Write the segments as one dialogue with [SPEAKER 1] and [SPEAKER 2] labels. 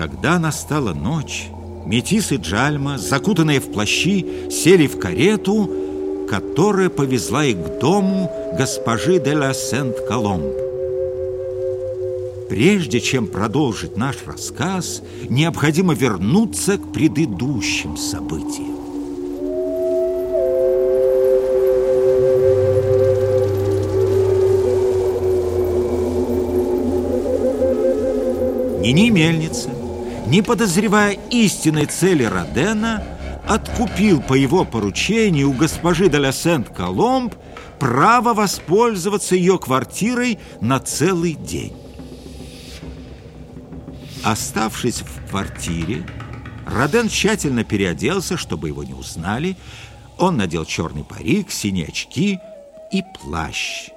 [SPEAKER 1] Когда настала ночь, Метис и Джальма, закутанные в плащи, сели в карету, которая повезла их к дому госпожи де ла Сент-Коломб. Прежде чем продолжить наш рассказ, необходимо вернуться к предыдущим событиям. Нини Мельница, не подозревая истинной цели Родена, откупил по его поручению у госпожи де Сент-Коломб право воспользоваться ее квартирой на целый день. Оставшись в квартире, Роден тщательно переоделся, чтобы его не узнали. Он надел черный парик, синие очки и плащ.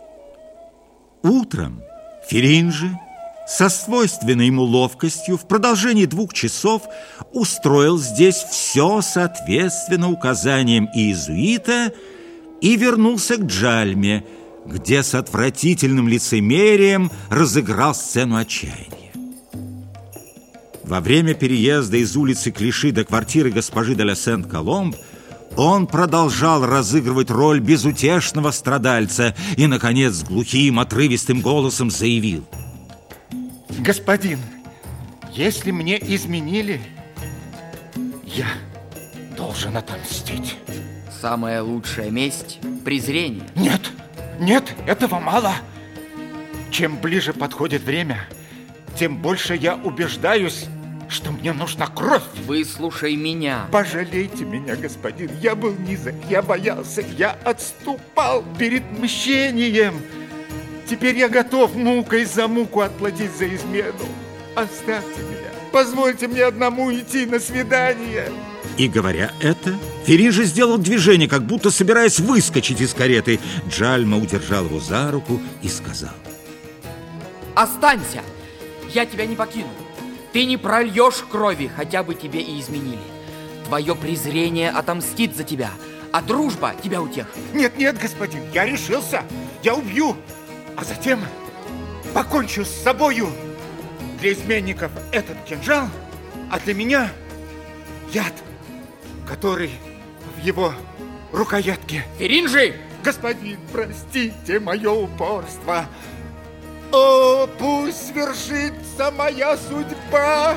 [SPEAKER 1] Утром Феринжи со свойственной ему ловкостью в продолжении двух часов устроил здесь все соответственно указаниям иезуита и вернулся к Джальме, где с отвратительным лицемерием разыграл сцену отчаяния. Во время переезда из улицы Клиши до квартиры госпожи де ла Сент-Коломб он продолжал разыгрывать роль безутешного страдальца и, наконец, глухим, отрывистым голосом заявил.
[SPEAKER 2] Господин, если мне изменили, я должен отомстить.
[SPEAKER 3] Самая лучшая месть – презрение.
[SPEAKER 2] Нет, нет, этого мало. Чем ближе подходит время, тем больше я убеждаюсь, что мне нужна кровь.
[SPEAKER 3] Выслушай меня.
[SPEAKER 2] Пожалейте меня, господин. Я был низок, я боялся, я отступал перед мщением. Теперь я готов мукой за муку отплатить за измену. Оставьте меня. Позвольте мне одному идти на свидание.
[SPEAKER 1] И говоря это, Ферижи сделал движение, как будто собираясь выскочить из кареты. Джальма удержал его за руку и сказал.
[SPEAKER 3] Останься! Я тебя не покину. Ты не прольешь крови, хотя бы тебе и изменили. Твое презрение отомстит за тебя, а дружба тебя утешит.
[SPEAKER 2] Нет, нет, господин, я решился. Я убью, а затем покончу с собою. Для изменников этот кинжал, а для меня яд, который в его рукоятке.
[SPEAKER 3] Феринжи!
[SPEAKER 2] Господин, простите мое упорство. О, пусть свершится моя судьба!